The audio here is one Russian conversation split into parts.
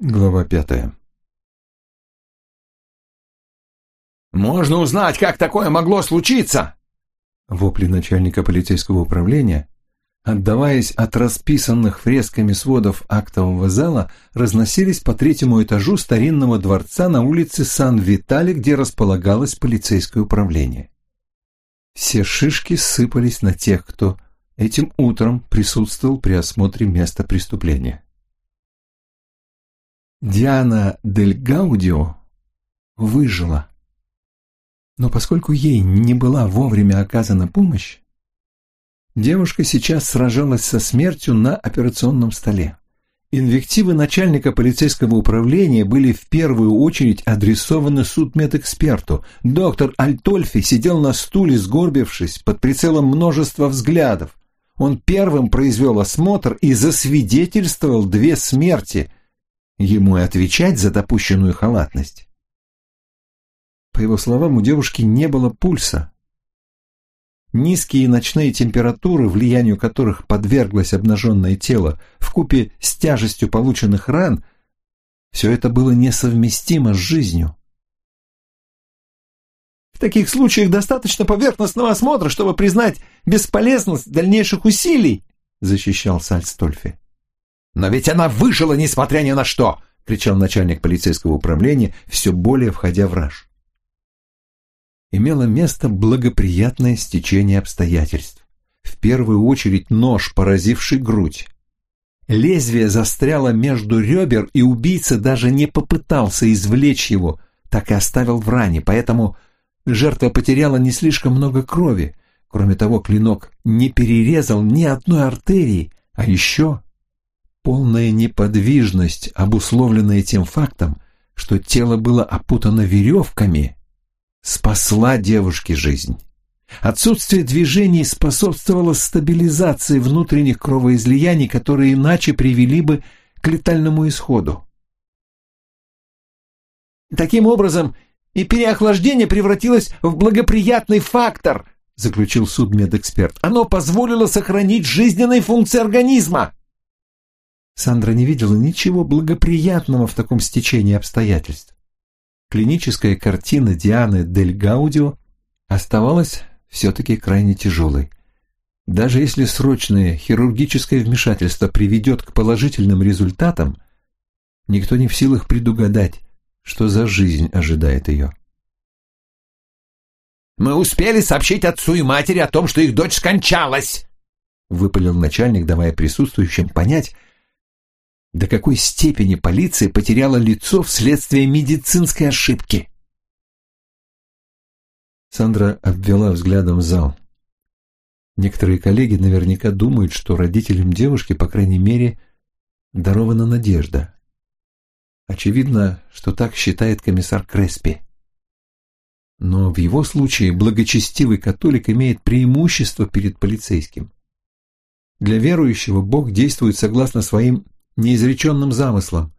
Глава пятая. «Можно узнать, как такое могло случиться?» Вопли начальника полицейского управления, отдаваясь от расписанных фресками сводов актового зала, разносились по третьему этажу старинного дворца на улице Сан-Витали, где располагалось полицейское управление. Все шишки сыпались на тех, кто этим утром присутствовал при осмотре места преступления. Диана Дель Гаудио выжила. Но поскольку ей не была вовремя оказана помощь, девушка сейчас сражалась со смертью на операционном столе. Инвективы начальника полицейского управления были в первую очередь адресованы судмедэксперту. Доктор Альтольфи сидел на стуле, сгорбившись, под прицелом множества взглядов. Он первым произвел осмотр и засвидетельствовал две смерти. Ему и отвечать за допущенную халатность. По его словам, у девушки не было пульса. Низкие ночные температуры, влиянию которых подверглось обнаженное тело, вкупе с тяжестью полученных ран, все это было несовместимо с жизнью. В таких случаях достаточно поверхностного осмотра, чтобы признать бесполезность дальнейших усилий, защищал Сальстольфи. Но ведь она выжила, несмотря ни на что, кричал начальник полицейского управления, все более входя в раж имело место благоприятное стечение обстоятельств. В первую очередь нож, поразивший грудь. Лезвие застряло между ребер, и убийца даже не попытался извлечь его, так и оставил в ране, поэтому жертва потеряла не слишком много крови. Кроме того, клинок не перерезал ни одной артерии, а еще полная неподвижность, обусловленная тем фактом, что тело было опутано веревками, спасла девушке жизнь. Отсутствие движений способствовало стабилизации внутренних кровоизлияний, которые иначе привели бы к летальному исходу. Таким образом, и переохлаждение превратилось в благоприятный фактор, заключил судмедэксперт. Оно позволило сохранить жизненные функции организма. Сандра не видела ничего благоприятного в таком стечении обстоятельств клиническая картина Дианы Дель Гаудио оставалась все-таки крайне тяжелой. Даже если срочное хирургическое вмешательство приведет к положительным результатам, никто не в силах предугадать, что за жизнь ожидает ее. «Мы успели сообщить отцу и матери о том, что их дочь скончалась!» выпалил начальник, давая присутствующим понять, до какой степени полиция потеряла лицо вследствие медицинской ошибки. Сандра обвела взглядом зал. Некоторые коллеги наверняка думают, что родителям девушки, по крайней мере, дарована надежда. Очевидно, что так считает комиссар Креспи. Но в его случае благочестивый католик имеет преимущество перед полицейским. Для верующего Бог действует согласно своим неизреченным замыслом,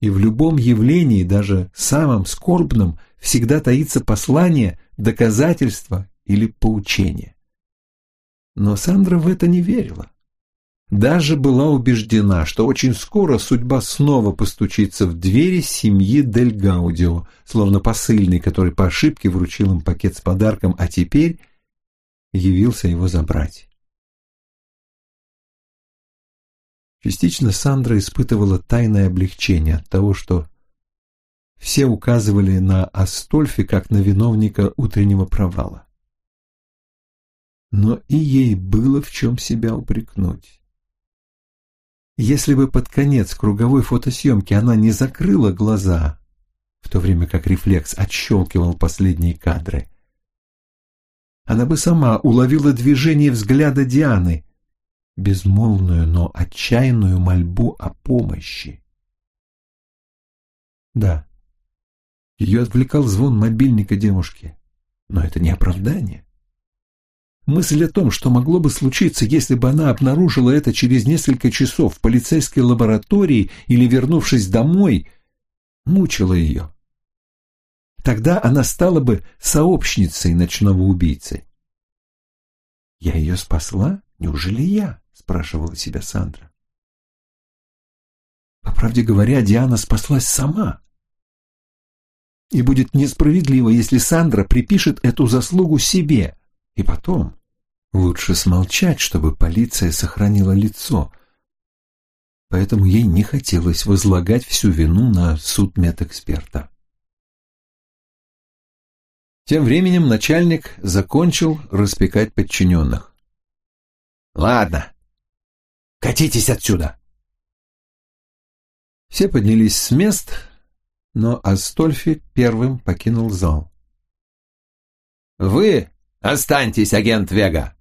и в любом явлении, даже самом скорбном, всегда таится послание, доказательство или поучение. Но Сандра в это не верила. Даже была убеждена, что очень скоро судьба снова постучится в двери семьи Дель Гаудио, словно посыльный, который по ошибке вручил им пакет с подарком, а теперь явился его забрать. Частично Сандра испытывала тайное облегчение от того, что все указывали на Астольфи как на виновника утреннего провала. Но и ей было в чем себя упрекнуть. Если бы под конец круговой фотосъемки она не закрыла глаза, в то время как рефлекс отщелкивал последние кадры, она бы сама уловила движение взгляда Дианы, безмолвную, но отчаянную мольбу о помощи. Да, ее отвлекал звон мобильника девушки, но это не оправдание. Мысль о том, что могло бы случиться, если бы она обнаружила это через несколько часов в полицейской лаборатории или вернувшись домой, мучила ее. Тогда она стала бы сообщницей ночного убийцы. Я ее спасла? Неужели я? Спрашивала себя Сандра. По правде говоря, Диана спаслась сама. И будет несправедливо, если Сандра припишет эту заслугу себе. И потом, лучше смолчать, чтобы полиция сохранила лицо. Поэтому ей не хотелось возлагать всю вину на суд медэксперта. Тем временем начальник закончил распекать подчиненных. «Ладно, катитесь отсюда!» Все поднялись с мест, но Астольфи первым покинул зал. «Вы останьтесь, агент Вега!»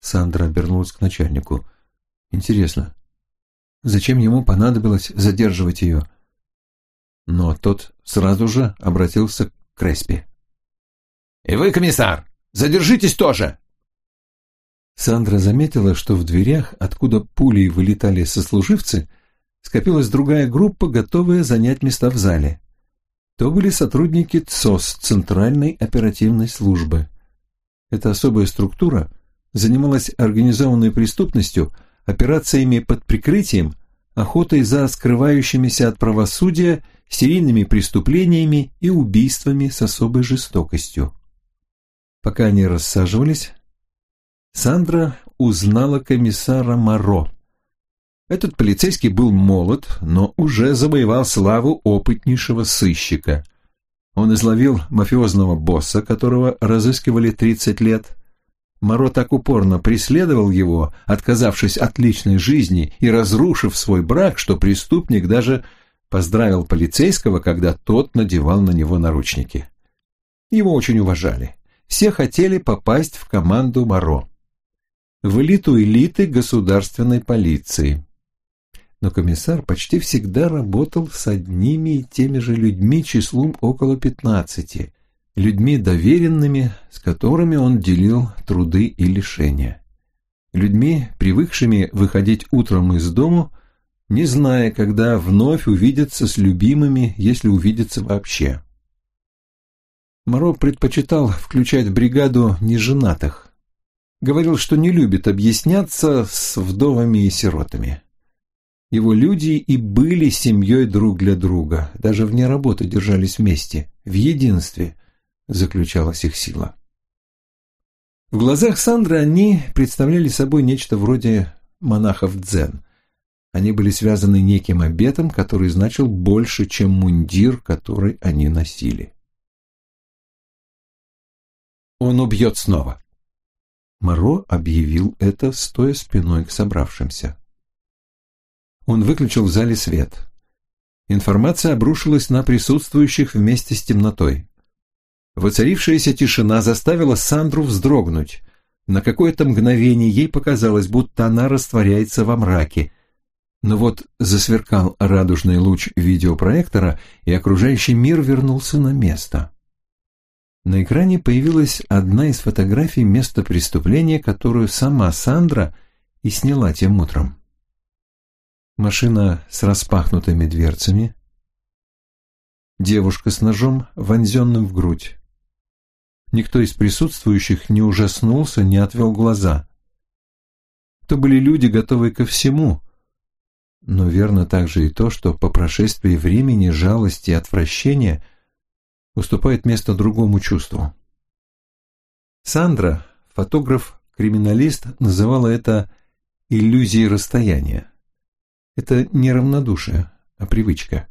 Сандра обернулась к начальнику. «Интересно, зачем ему понадобилось задерживать ее?» Но тот сразу же обратился к Креспи. «И вы, комиссар, задержитесь тоже!» Сандра заметила, что в дверях, откуда пулей вылетали сослуживцы, скопилась другая группа, готовая занять места в зале. То были сотрудники ЦОС, Центральной оперативной службы. Эта особая структура занималась организованной преступностью, операциями под прикрытием, охотой за скрывающимися от правосудия, серийными преступлениями и убийствами с особой жестокостью. Пока они рассаживались, Сандра узнала комиссара Моро. Этот полицейский был молод, но уже завоевал славу опытнейшего сыщика. Он изловил мафиозного босса, которого разыскивали 30 лет. Моро так упорно преследовал его, отказавшись от личной жизни и разрушив свой брак, что преступник даже поздравил полицейского, когда тот надевал на него наручники. Его очень уважали. Все хотели попасть в команду Моро. В элиту элиты государственной полиции но комиссар почти всегда работал с одними и теми же людьми числом около пятнадцати, людьми доверенными, с которыми он делил труды и лишения, людьми, привыкшими выходить утром из дому, не зная, когда вновь увидеться с любимыми, если увидеться вообще. Моро предпочитал включать в бригаду неженатых. Говорил, что не любит объясняться с вдовами и сиротами. Его люди и были семьей друг для друга, даже вне работы держались вместе, в единстве заключалась их сила. В глазах Сандры они представляли собой нечто вроде монахов дзен. Они были связаны неким обетом, который значил больше, чем мундир, который они носили. «Он убьет снова», Моро объявил это, стоя спиной к собравшимся. Он выключил в зале свет. Информация обрушилась на присутствующих вместе с темнотой. Воцарившаяся тишина заставила Сандру вздрогнуть. На какое-то мгновение ей показалось, будто она растворяется во мраке. Но вот засверкал радужный луч видеопроектора, и окружающий мир вернулся на место. На экране появилась одна из фотографий места преступления, которую сама Сандра и сняла тем утром машина с распахнутыми дверцами, девушка с ножом, вонзенным в грудь. Никто из присутствующих не ужаснулся, не отвел глаза. То были люди, готовые ко всему, но верно также и то, что по прошествии времени жалости и отвращения уступает место другому чувству. Сандра, фотограф-криминалист, называла это иллюзией расстояния. Это не равнодушие, а привычка.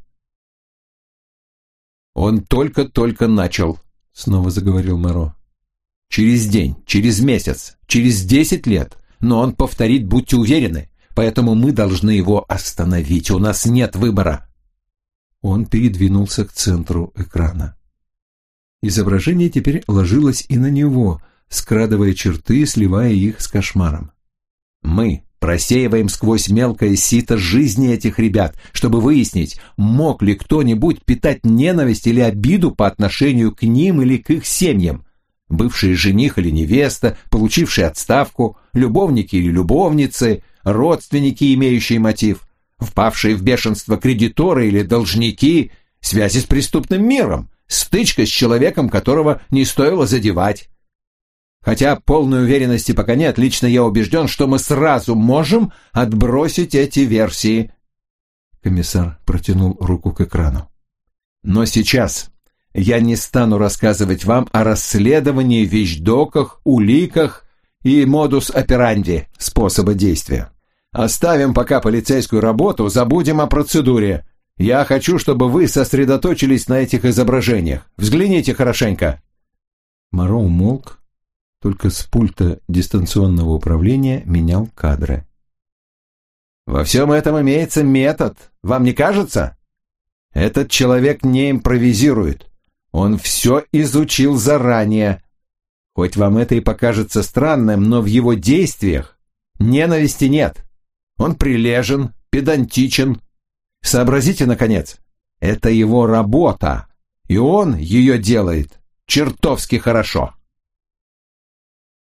«Он только-только начал», — снова заговорил Моро. «Через день, через месяц, через десять лет, но он повторит, будьте уверены, поэтому мы должны его остановить, у нас нет выбора». Он передвинулся к центру экрана. Изображение теперь ложилось и на него, скрадывая черты, сливая их с кошмаром. «Мы Просеиваем сквозь мелкое сито жизни этих ребят, чтобы выяснить, мог ли кто-нибудь питать ненависть или обиду по отношению к ним или к их семьям. Бывший жених или невеста, получивший отставку, любовники или любовницы, родственники, имеющие мотив, впавшие в бешенство кредиторы или должники, связи с преступным миром, стычка с человеком, которого не стоило задевать. Хотя полной уверенности пока нет, лично я убежден, что мы сразу можем отбросить эти версии. Комиссар протянул руку к экрану. «Но сейчас я не стану рассказывать вам о расследовании, вещдоках, уликах и модус операнди способа действия. Оставим пока полицейскую работу, забудем о процедуре. Я хочу, чтобы вы сосредоточились на этих изображениях. Взгляните хорошенько». Моро умолк, только с пульта дистанционного управления менял кадры. «Во всем этом имеется метод, вам не кажется? Этот человек не импровизирует. Он все изучил заранее. Хоть вам это и покажется странным, но в его действиях ненависти нет. Он прилежен, педантичен. Сообразите, наконец, это его работа, и он ее делает чертовски хорошо.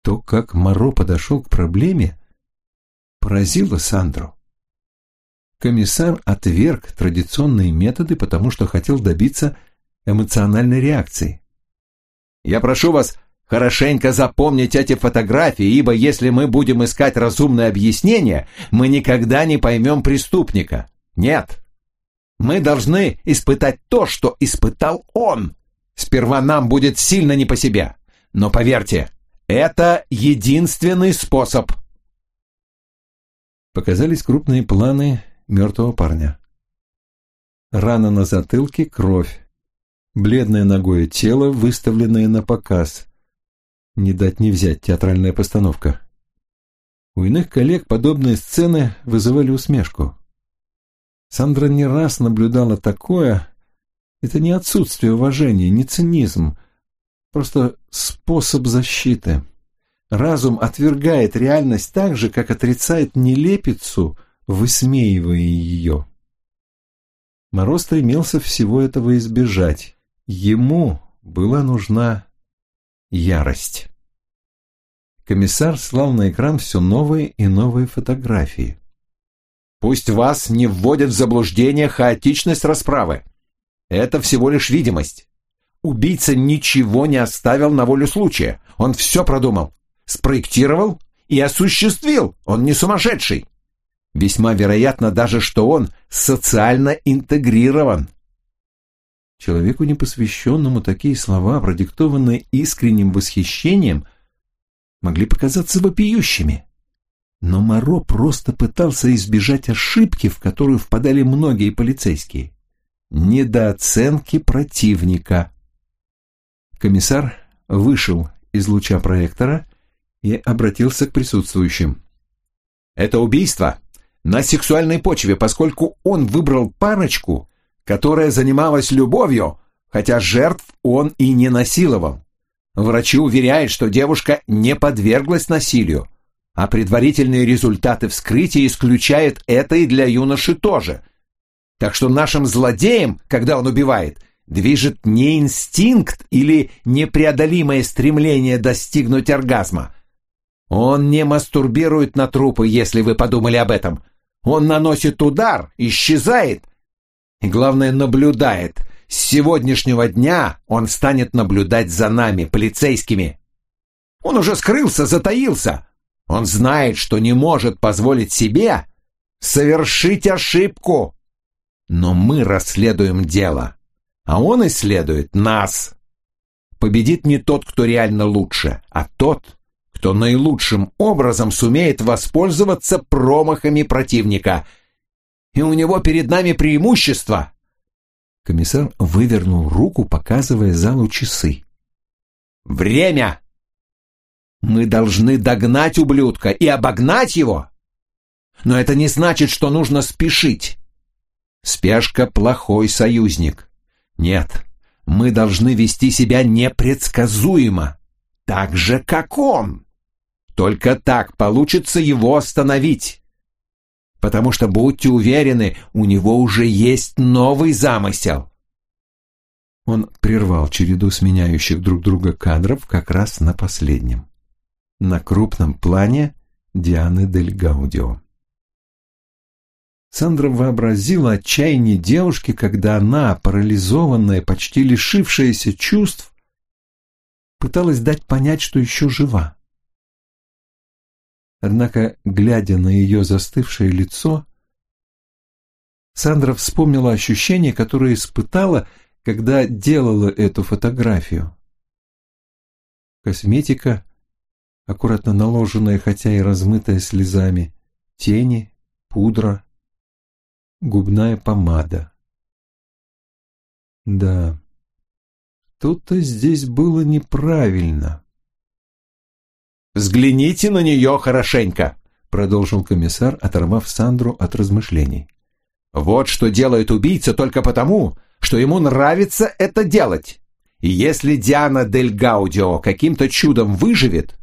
То, как Моро подошел к проблеме, поразило Сандру. Комиссар отверг традиционные методы, потому что хотел добиться эмоциональной реакции. «Я прошу вас хорошенько запомнить эти фотографии, ибо если мы будем искать разумное объяснение, мы никогда не поймем преступника. Нет. Мы должны испытать то, что испытал он. Сперва нам будет сильно не по себе. Но поверьте, это единственный способ». Показались крупные планы мертвого парня. Рана на затылке, кровь. Бледное ногое тело, выставленное на показ. Не дать не взять театральная постановка. У иных коллег подобные сцены вызывали усмешку. Сандра не раз наблюдала такое. Это не отсутствие уважения, не цинизм, просто способ защиты. Разум отвергает реальность так же, как отрицает нелепицу, высмеивая ее. Мороз стремился всего этого избежать. Ему была нужна ярость. Комиссар слал на экран все новые и новые фотографии. «Пусть вас не вводят в заблуждение хаотичность расправы. Это всего лишь видимость. Убийца ничего не оставил на волю случая. Он все продумал, спроектировал и осуществил. Он не сумасшедший. Весьма вероятно даже, что он социально интегрирован. Человеку непосвященному такие слова, продиктованные искренним восхищением, могли показаться вопиющими. Но Моро просто пытался избежать ошибки, в которую впадали многие полицейские. Недооценки противника. Комиссар вышел из луча проектора и обратился к присутствующим. «Это убийство на сексуальной почве, поскольку он выбрал парочку, которая занималась любовью, хотя жертв он и не насиловал. Врачи уверяют, что девушка не подверглась насилию, а предварительные результаты вскрытия исключают это и для юноши тоже. Так что нашим злодеем, когда он убивает, движет не инстинкт или непреодолимое стремление достигнуть оргазма. Он не мастурбирует на трупы, если вы подумали об этом. Он наносит удар, исчезает – и, главное, наблюдает. С сегодняшнего дня он станет наблюдать за нами, полицейскими. Он уже скрылся, затаился. Он знает, что не может позволить себе совершить ошибку. Но мы расследуем дело, а он исследует нас. Победит не тот, кто реально лучше, а тот, кто наилучшим образом сумеет воспользоваться промахами противника – и у него перед нами преимущество!» Комиссар вывернул руку, показывая залу часы. «Время! Мы должны догнать ублюдка и обогнать его! Но это не значит, что нужно спешить. Спешка — плохой союзник. Нет, мы должны вести себя непредсказуемо, так же, как он. Только так получится его остановить потому что, будьте уверены, у него уже есть новый замысел. Он прервал череду сменяющих друг друга кадров как раз на последнем. На крупном плане Дианы Дель Гаудио. Сандра вообразила отчаяние девушки, когда она, парализованная, почти лишившаяся чувств, пыталась дать понять, что еще жива. Однако, глядя на ее застывшее лицо, Сандра вспомнила ощущение, которое испытала, когда делала эту фотографию. Косметика, аккуратно наложенная, хотя и размытая слезами, тени, пудра, губная помада. Да, что-то здесь было неправильно. «Взгляните на нее хорошенько», — продолжил комиссар, оторвав Сандру от размышлений. «Вот что делает убийца только потому, что ему нравится это делать. И если Диана Дель Гаудио каким-то чудом выживет,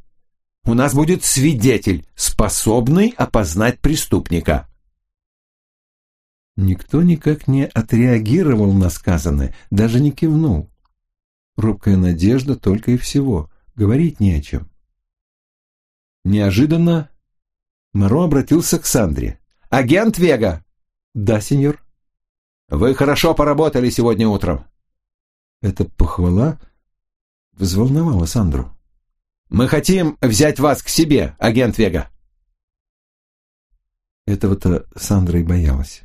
у нас будет свидетель, способный опознать преступника». Никто никак не отреагировал на сказанное, даже не кивнул. Робкая надежда только и всего, говорить не о чем. Неожиданно Моро обратился к Сандре. «Агент Вега!» «Да, сеньор». «Вы хорошо поработали сегодня утром». Эта похвала взволновала Сандру. «Мы хотим взять вас к себе, агент Вега». Этого-то Сандра и боялась.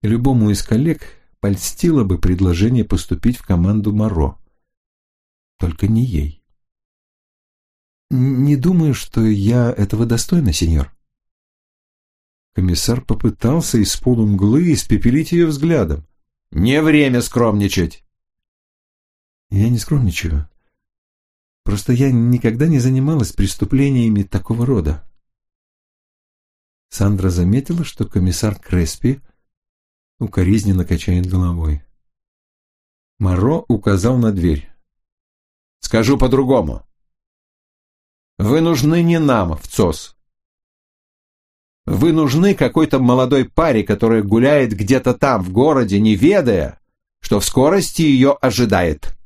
Любому из коллег польстило бы предложение поступить в команду Моро. Только не ей. «Не думаю, что я этого достойна, сеньор». Комиссар попытался из полумглы испепелить ее взглядом. «Не время скромничать!» «Я не скромничаю. Просто я никогда не занималась преступлениями такого рода». Сандра заметила, что комиссар Креспи укоризненно качает головой. Моро указал на дверь. «Скажу по-другому. Вы нужны не нам в ЦОС. Вы нужны какой-то молодой паре, которая гуляет где-то там, в городе, не ведая, что в скорости ее ожидает.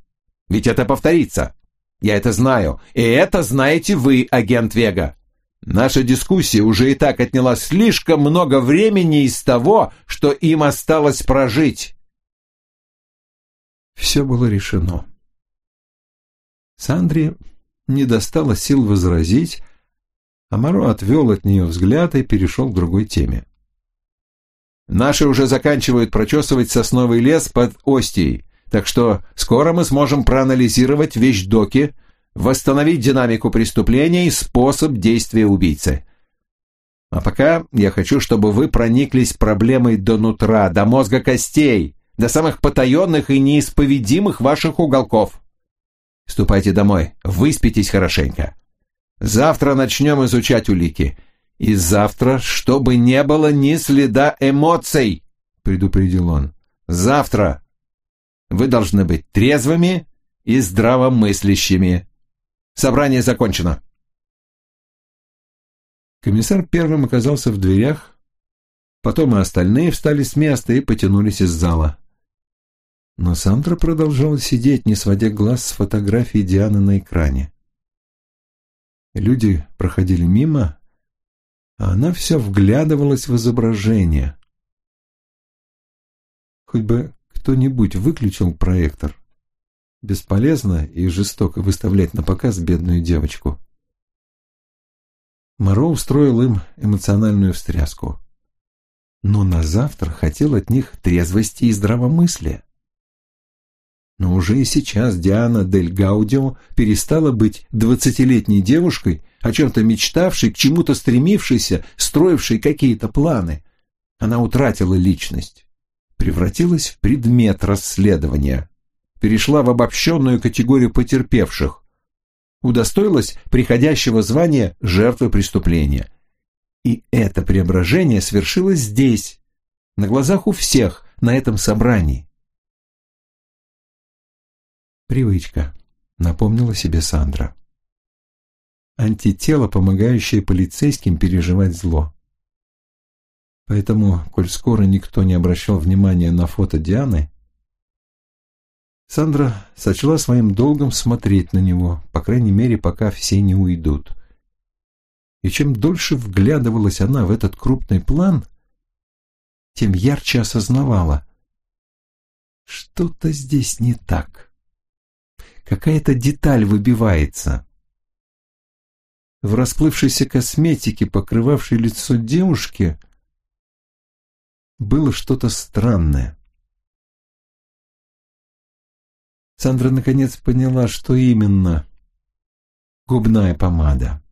Ведь это повторится. Я это знаю. И это знаете вы, агент Вега. Наша дискуссия уже и так отняла слишком много времени из того, что им осталось прожить. Все было решено. Сандре не достало сил возразить, а Моро отвел от нее взгляд и перешел к другой теме. Наши уже заканчивают прочесывать сосновый лес под Остией, так что скоро мы сможем проанализировать вещдоки, восстановить динамику преступления и способ действия убийцы. А пока я хочу, чтобы вы прониклись проблемой до нутра, до мозга костей, до самых потаенных и неисповедимых ваших уголков. Ступайте домой, выспитесь хорошенько. Завтра начнем изучать улики. И завтра, чтобы не было ни следа эмоций, предупредил он. Завтра вы должны быть трезвыми и здравомыслящими. Собрание закончено. Комиссар первым оказался в дверях, потом и остальные встали с места и потянулись из зала. Но Сандра продолжала сидеть, не сводя глаз с фотографии Дианы на экране. Люди проходили мимо, а она все вглядывалась в изображение. Хоть бы кто-нибудь выключил проектор. Бесполезно и жестоко выставлять на показ бедную девочку. Моро устроил им эмоциональную встряску. Но на завтра хотел от них трезвости и здравомыслия. Но уже и сейчас Диана Дель Гаудио перестала быть двадцатилетней девушкой, о чем-то мечтавшей, к чему-то стремившейся, строившей какие-то планы. Она утратила личность, превратилась в предмет расследования перешла в обобщенную категорию потерпевших, удостоилась приходящего звания жертвы преступления. И это преображение свершилось здесь, на глазах у всех, на этом собрании. Привычка, напомнила себе Сандра. Антитело, помогающее полицейским переживать зло. Поэтому, коль скоро никто не обращал внимания на фото Дианы, Сандра сочла своим долгом смотреть на него, по крайней мере, пока все не уйдут. И чем дольше вглядывалась она в этот крупный план, тем ярче осознавала. Что-то здесь не так. Какая-то деталь выбивается. В расплывшейся косметике, покрывавшей лицо девушки, было что-то странное. Сандра наконец поняла, что именно губная помада.